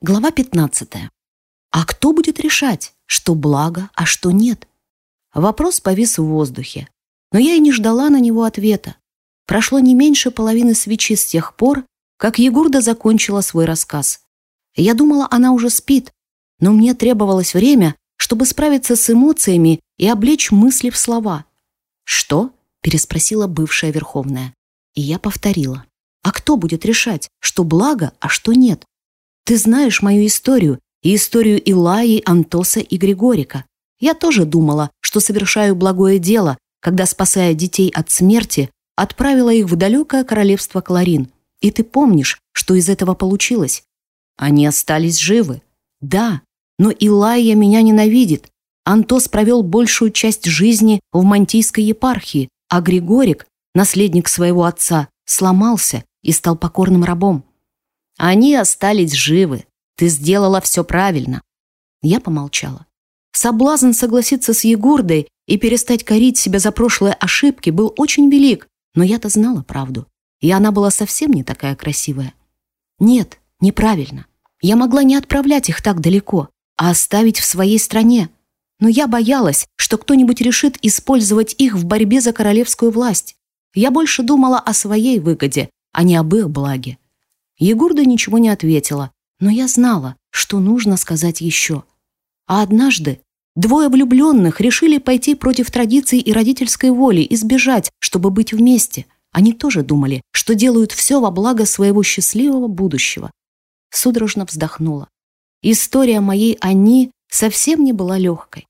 Глава 15. А кто будет решать, что благо, а что нет? Вопрос повис в воздухе, но я и не ждала на него ответа. Прошло не меньше половины свечи с тех пор, как Егорда закончила свой рассказ. Я думала, она уже спит, но мне требовалось время, чтобы справиться с эмоциями и облечь мысли в слова. «Что?» – переспросила бывшая Верховная. И я повторила. «А кто будет решать, что благо, а что нет?» Ты знаешь мою историю и историю Илаи, Антоса и Григорика. Я тоже думала, что совершаю благое дело, когда, спасая детей от смерти, отправила их в далекое королевство Кларин. И ты помнишь, что из этого получилось? Они остались живы. Да, но Илая меня ненавидит. Антос провел большую часть жизни в Мантийской епархии, а Григорик, наследник своего отца, сломался и стал покорным рабом. Они остались живы. Ты сделала все правильно. Я помолчала. Соблазн согласиться с Егордой и перестать корить себя за прошлые ошибки был очень велик, но я-то знала правду. И она была совсем не такая красивая. Нет, неправильно. Я могла не отправлять их так далеко, а оставить в своей стране. Но я боялась, что кто-нибудь решит использовать их в борьбе за королевскую власть. Я больше думала о своей выгоде, а не об их благе. Егорда ничего не ответила, но я знала, что нужно сказать еще. А однажды двое влюбленных решили пойти против традиций и родительской воли и сбежать, чтобы быть вместе. Они тоже думали, что делают все во благо своего счастливого будущего. Судорожно вздохнула. История моей Анни совсем не была легкой.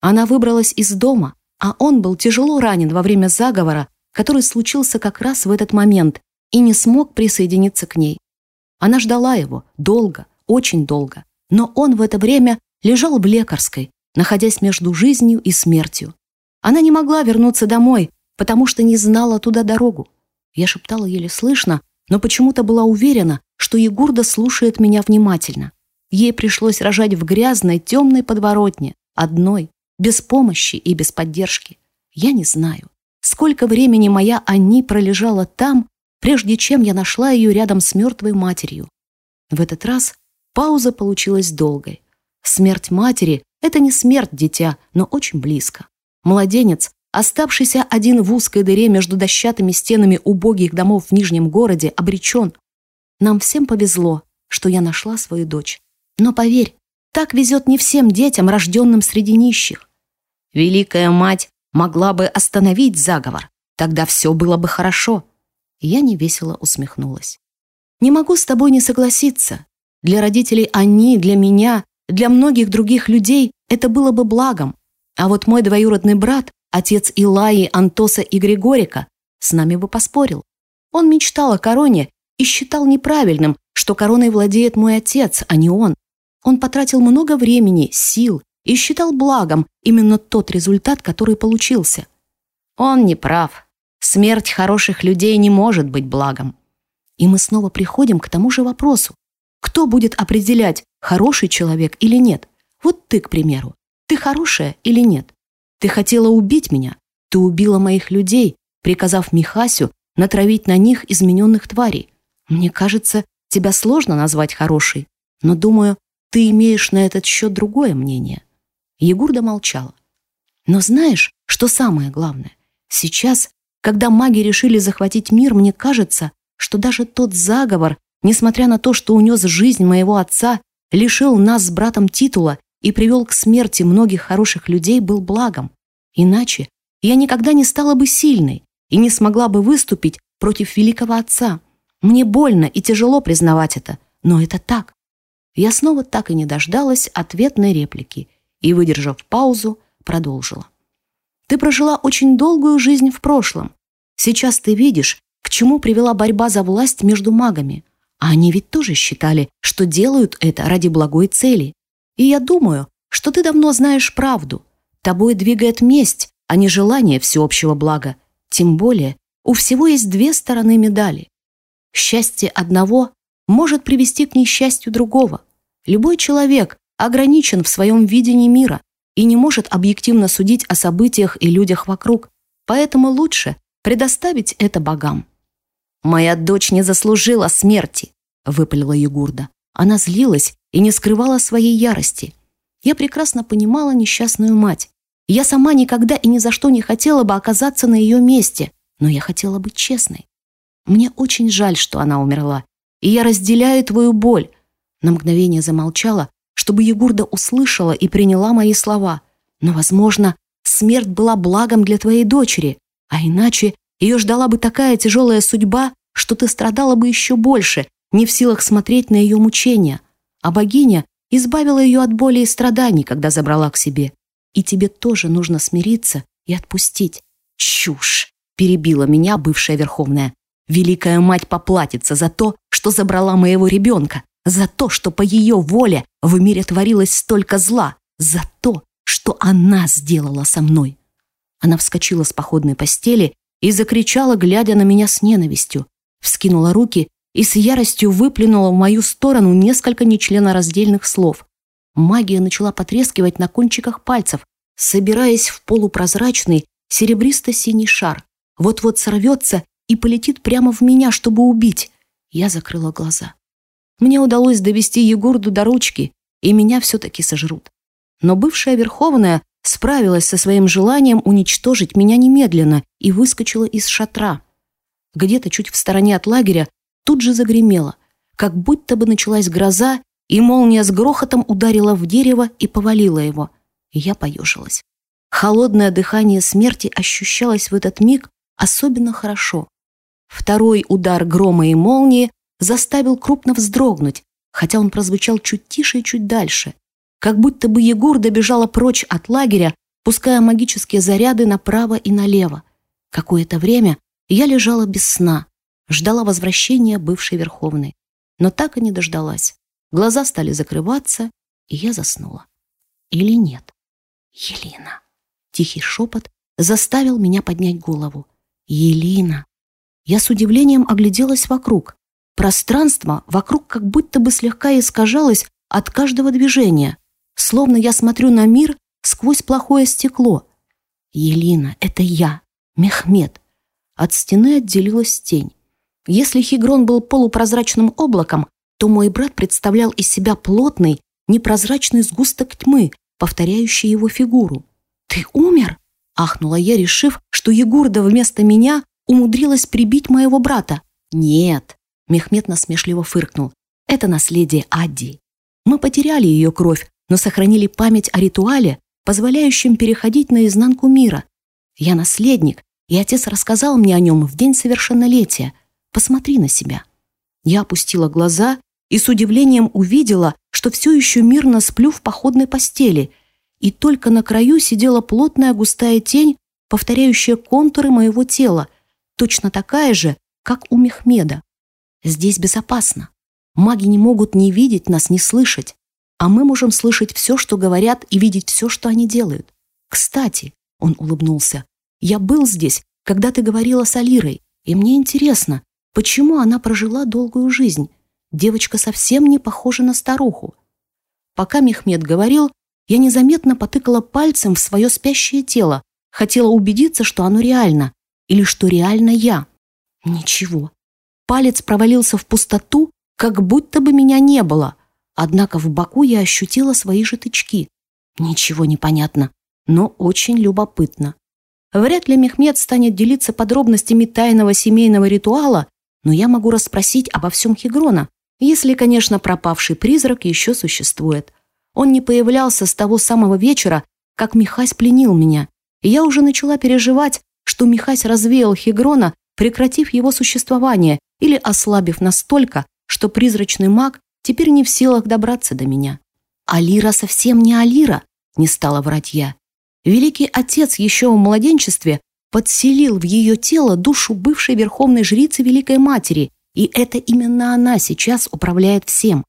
Она выбралась из дома, а он был тяжело ранен во время заговора, который случился как раз в этот момент, и не смог присоединиться к ней. Она ждала его долго, очень долго, но он в это время лежал в лекарской, находясь между жизнью и смертью. Она не могла вернуться домой, потому что не знала туда дорогу. Я шептала еле слышно, но почему-то была уверена, что Егурда слушает меня внимательно. Ей пришлось рожать в грязной, темной подворотне, одной, без помощи и без поддержки. Я не знаю, сколько времени моя Анни пролежала там, прежде чем я нашла ее рядом с мертвой матерью. В этот раз пауза получилась долгой. Смерть матери — это не смерть дитя, но очень близко. Младенец, оставшийся один в узкой дыре между дощатыми стенами убогих домов в Нижнем городе, обречен. Нам всем повезло, что я нашла свою дочь. Но поверь, так везет не всем детям, рожденным среди нищих. Великая мать могла бы остановить заговор, тогда все было бы хорошо. Я невесело усмехнулась. «Не могу с тобой не согласиться. Для родителей они, для меня, для многих других людей это было бы благом. А вот мой двоюродный брат, отец Илаи, Антоса и Григорика, с нами бы поспорил. Он мечтал о короне и считал неправильным, что короной владеет мой отец, а не он. Он потратил много времени, сил и считал благом именно тот результат, который получился. Он не прав, Смерть хороших людей не может быть благом. И мы снова приходим к тому же вопросу. Кто будет определять, хороший человек или нет? Вот ты, к примеру. Ты хорошая или нет? Ты хотела убить меня. Ты убила моих людей, приказав Михасю натравить на них измененных тварей. Мне кажется, тебя сложно назвать хорошей, но, думаю, ты имеешь на этот счет другое мнение. Егурда молчала. Но знаешь, что самое главное? Сейчас когда маги решили захватить мир, мне кажется, что даже тот заговор, несмотря на то, что унес жизнь моего отца, лишил нас с братом титула и привел к смерти многих хороших людей, был благом. Иначе я никогда не стала бы сильной и не смогла бы выступить против великого отца. Мне больно и тяжело признавать это, но это так. Я снова так и не дождалась ответной реплики и, выдержав паузу, продолжила. Ты прожила очень долгую жизнь в прошлом. Сейчас ты видишь, к чему привела борьба за власть между магами. А они ведь тоже считали, что делают это ради благой цели. И я думаю, что ты давно знаешь правду. Тобой двигает месть, а не желание всеобщего блага. Тем более, у всего есть две стороны медали. Счастье одного может привести к несчастью другого. Любой человек ограничен в своем видении мира, и не может объективно судить о событиях и людях вокруг, поэтому лучше предоставить это богам. «Моя дочь не заслужила смерти», — выпалила Егурда. Она злилась и не скрывала своей ярости. Я прекрасно понимала несчастную мать. Я сама никогда и ни за что не хотела бы оказаться на ее месте, но я хотела быть честной. Мне очень жаль, что она умерла, и я разделяю твою боль. На мгновение замолчала, чтобы Егурда услышала и приняла мои слова. Но, возможно, смерть была благом для твоей дочери, а иначе ее ждала бы такая тяжелая судьба, что ты страдала бы еще больше, не в силах смотреть на ее мучения. А богиня избавила ее от боли и страданий, когда забрала к себе. И тебе тоже нужно смириться и отпустить. Чушь! Перебила меня бывшая Верховная. Великая мать поплатится за то, что забрала моего ребенка, за то, что по ее воле в мире творилось столько зла, за то, что она сделала со мной. Она вскочила с походной постели и закричала, глядя на меня с ненавистью, вскинула руки и с яростью выплюнула в мою сторону несколько нечленораздельных слов. Магия начала потрескивать на кончиках пальцев, собираясь в полупрозрачный серебристо-синий шар. Вот-вот сорвется и полетит прямо в меня, чтобы убить. Я закрыла глаза. Мне удалось довести Егорду до ручки, и меня все-таки сожрут. Но бывшая Верховная справилась со своим желанием уничтожить меня немедленно и выскочила из шатра. Где-то чуть в стороне от лагеря тут же загремело, как будто бы началась гроза, и молния с грохотом ударила в дерево и повалила его. Я поежилась. Холодное дыхание смерти ощущалось в этот миг особенно хорошо. Второй удар грома и молнии заставил крупно вздрогнуть, хотя он прозвучал чуть тише и чуть дальше, как будто бы Егор добежала прочь от лагеря, пуская магические заряды направо и налево. Какое-то время я лежала без сна, ждала возвращения бывшей Верховной. Но так и не дождалась. Глаза стали закрываться, и я заснула. Или нет? Елена. Тихий шепот заставил меня поднять голову. Елена. Я с удивлением огляделась вокруг. Пространство вокруг как будто бы слегка искажалось от каждого движения, словно я смотрю на мир сквозь плохое стекло. Елена, это я, Мехмед. От стены отделилась тень. Если Хигрон был полупрозрачным облаком, то мой брат представлял из себя плотный, непрозрачный сгусток тьмы, повторяющий его фигуру. «Ты умер?» — ахнула я, решив, что Егурда вместо меня умудрилась прибить моего брата. «Нет», — Мехмед насмешливо фыркнул, — «это наследие Адди. Мы потеряли ее кровь, но сохранили память о ритуале, позволяющем переходить наизнанку мира. Я наследник, и отец рассказал мне о нем в день совершеннолетия. Посмотри на себя». Я опустила глаза и с удивлением увидела, что все еще мирно сплю в походной постели, и только на краю сидела плотная густая тень, повторяющая контуры моего тела, точно такая же, как у Мехмеда. Здесь безопасно. Маги не могут ни видеть нас, ни слышать, а мы можем слышать все, что говорят, и видеть все, что они делают. Кстати, он улыбнулся, я был здесь, когда ты говорила с Алирой, и мне интересно, Почему она прожила долгую жизнь? Девочка совсем не похожа на старуху. Пока Мехмед говорил, я незаметно потыкала пальцем в свое спящее тело, хотела убедиться, что оно реально, или что реально я. Ничего. Палец провалился в пустоту, как будто бы меня не было. Однако в боку я ощутила свои же тычки. Ничего не понятно, но очень любопытно. Вряд ли Мехмед станет делиться подробностями тайного семейного ритуала, но я могу расспросить обо всем Хигрона, если, конечно, пропавший призрак еще существует. Он не появлялся с того самого вечера, как Михась пленил меня, и я уже начала переживать, что Михась развеял Хигрона, прекратив его существование или ослабив настолько, что призрачный маг теперь не в силах добраться до меня. Алира совсем не Алира, не стала врать я. Великий отец еще в младенчестве подселил в ее тело душу бывшей верховной жрицы Великой Матери, и это именно она сейчас управляет всем.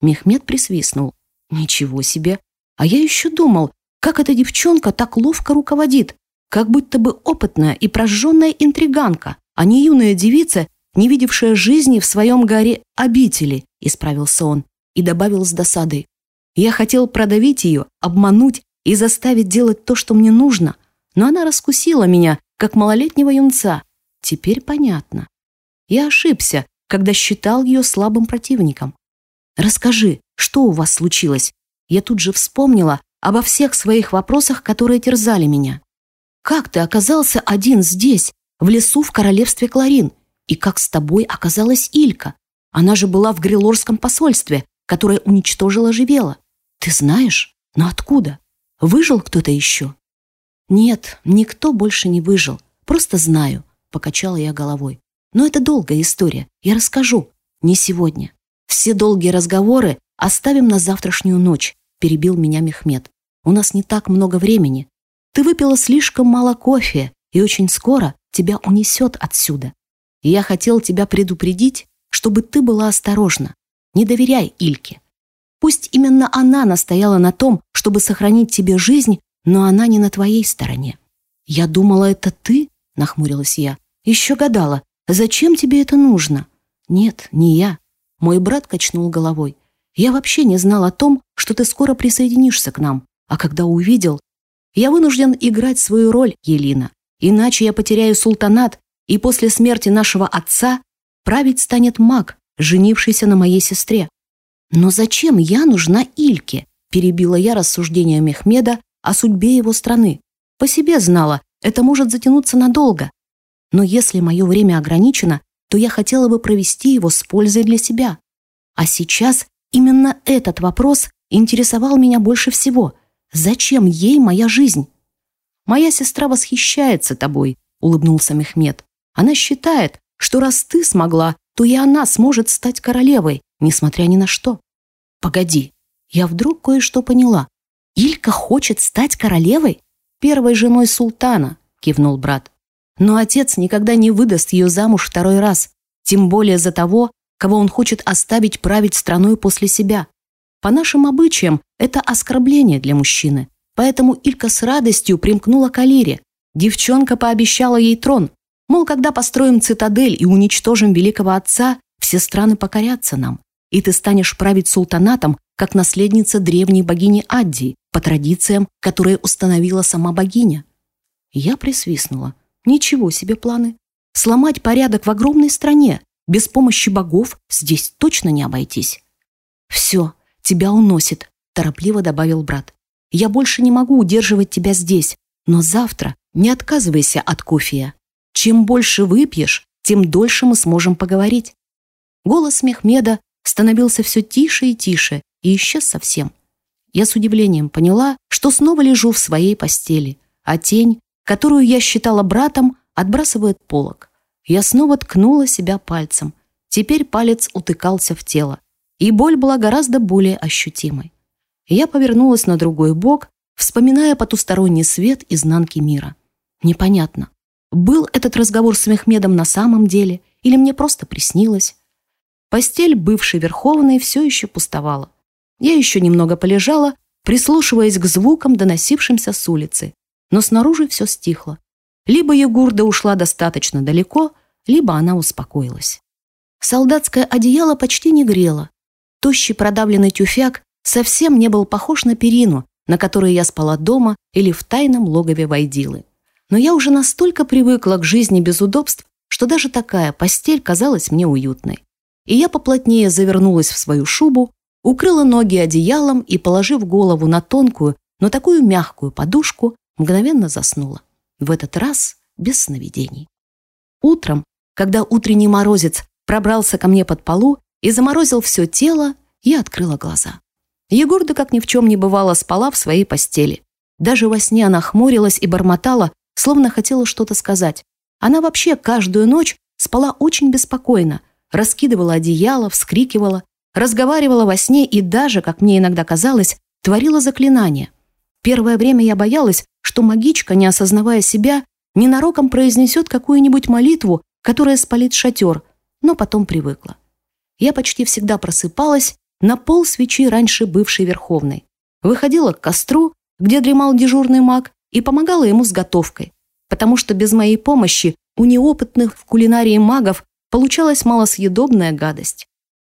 Мехмед присвистнул. Ничего себе! А я еще думал, как эта девчонка так ловко руководит, как будто бы опытная и прожженная интриганка, а не юная девица, не видевшая жизни в своем горе обители, исправился он и добавил с досадой. Я хотел продавить ее, обмануть и заставить делать то, что мне нужно, но она раскусила меня, как малолетнего юнца. Теперь понятно. Я ошибся, когда считал ее слабым противником. Расскажи, что у вас случилось?» Я тут же вспомнила обо всех своих вопросах, которые терзали меня. «Как ты оказался один здесь, в лесу в королевстве Кларин? И как с тобой оказалась Илька? Она же была в Грилорском посольстве, которое уничтожило Живела. Ты знаешь? Но откуда? Выжил кто-то еще?» «Нет, никто больше не выжил. Просто знаю», — покачала я головой. «Но это долгая история. Я расскажу. Не сегодня. Все долгие разговоры оставим на завтрашнюю ночь», — перебил меня Мехмед. «У нас не так много времени. Ты выпила слишком мало кофе, и очень скоро тебя унесет отсюда. я хотел тебя предупредить, чтобы ты была осторожна. Не доверяй Ильке. Пусть именно она настояла на том, чтобы сохранить тебе жизнь, но она не на твоей стороне. Я думала, это ты, нахмурилась я. Еще гадала, зачем тебе это нужно? Нет, не я. Мой брат качнул головой. Я вообще не знал о том, что ты скоро присоединишься к нам. А когда увидел, я вынужден играть свою роль, Елина. Иначе я потеряю султанат, и после смерти нашего отца править станет маг, женившийся на моей сестре. Но зачем я нужна Ильке? Перебила я рассуждения Мехмеда о судьбе его страны. По себе знала, это может затянуться надолго. Но если мое время ограничено, то я хотела бы провести его с пользой для себя. А сейчас именно этот вопрос интересовал меня больше всего. Зачем ей моя жизнь? «Моя сестра восхищается тобой», — улыбнулся Мехмед. «Она считает, что раз ты смогла, то и она сможет стать королевой, несмотря ни на что». «Погоди, я вдруг кое-что поняла. Илька хочет стать королевой? Первой женой султана, кивнул брат. Но отец никогда не выдаст ее замуж второй раз, тем более за того, кого он хочет оставить править страной после себя. По нашим обычаям это оскорбление для мужчины. Поэтому Илька с радостью примкнула к Алире. Девчонка пообещала ей трон. Мол, когда построим цитадель и уничтожим великого отца, все страны покорятся нам. И ты станешь править султанатом, как наследница древней богини Адди, по традициям, которые установила сама богиня. Я присвистнула. Ничего себе планы. Сломать порядок в огромной стране. Без помощи богов здесь точно не обойтись. «Все, тебя уносит», – торопливо добавил брат. «Я больше не могу удерживать тебя здесь, но завтра не отказывайся от кофе. Чем больше выпьешь, тем дольше мы сможем поговорить». Голос Мехмеда становился все тише и тише, и исчез совсем. Я с удивлением поняла, что снова лежу в своей постели, а тень, которую я считала братом, отбрасывает полог. Я снова ткнула себя пальцем. Теперь палец утыкался в тело, и боль была гораздо более ощутимой. Я повернулась на другой бок, вспоминая потусторонний свет изнанки мира. Непонятно, был этот разговор с Мехмедом на самом деле или мне просто приснилось? Постель бывшей Верховной все еще пустовала. Я еще немного полежала, прислушиваясь к звукам, доносившимся с улицы. Но снаружи все стихло. Либо Егурда ушла достаточно далеко, либо она успокоилась. Солдатское одеяло почти не грело. Тощий продавленный тюфяк совсем не был похож на перину, на которой я спала дома или в тайном логове Вайдилы. Но я уже настолько привыкла к жизни без удобств, что даже такая постель казалась мне уютной. И я поплотнее завернулась в свою шубу, укрыла ноги одеялом и, положив голову на тонкую, но такую мягкую подушку, мгновенно заснула. В этот раз без сновидений. Утром, когда утренний морозец пробрался ко мне под полу и заморозил все тело, я открыла глаза. Егорда, как ни в чем не бывало, спала в своей постели. Даже во сне она хмурилась и бормотала, словно хотела что-то сказать. Она вообще каждую ночь спала очень беспокойно, раскидывала одеяло, вскрикивала, разговаривала во сне и даже, как мне иногда казалось, творила заклинания. Первое время я боялась, что магичка, не осознавая себя, ненароком произнесет какую-нибудь молитву, которая спалит шатер, но потом привыкла. Я почти всегда просыпалась на пол свечи раньше бывшей Верховной. Выходила к костру, где дремал дежурный маг, и помогала ему с готовкой, потому что без моей помощи у неопытных в кулинарии магов получалась малосъедобная гадость.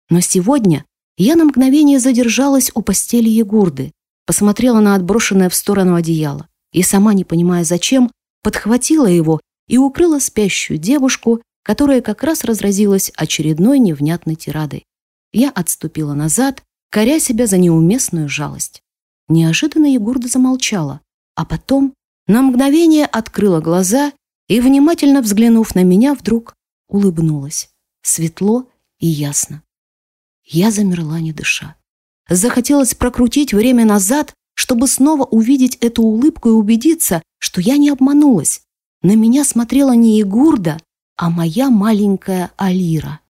Но сегодня я на мгновение задержалась у постели Егурды, посмотрела на отброшенное в сторону одеяло и, сама не понимая зачем, подхватила его и укрыла спящую девушку, которая как раз разразилась очередной невнятной тирадой. Я отступила назад, коря себя за неуместную жалость. Неожиданно Егурда замолчала, а потом на мгновение открыла глаза и, внимательно взглянув на меня, вдруг улыбнулась. Светло и ясно. Я замерла, не дыша. Захотелось прокрутить время назад, чтобы снова увидеть эту улыбку и убедиться, что я не обманулась. На меня смотрела не Егурда, а моя маленькая Алира.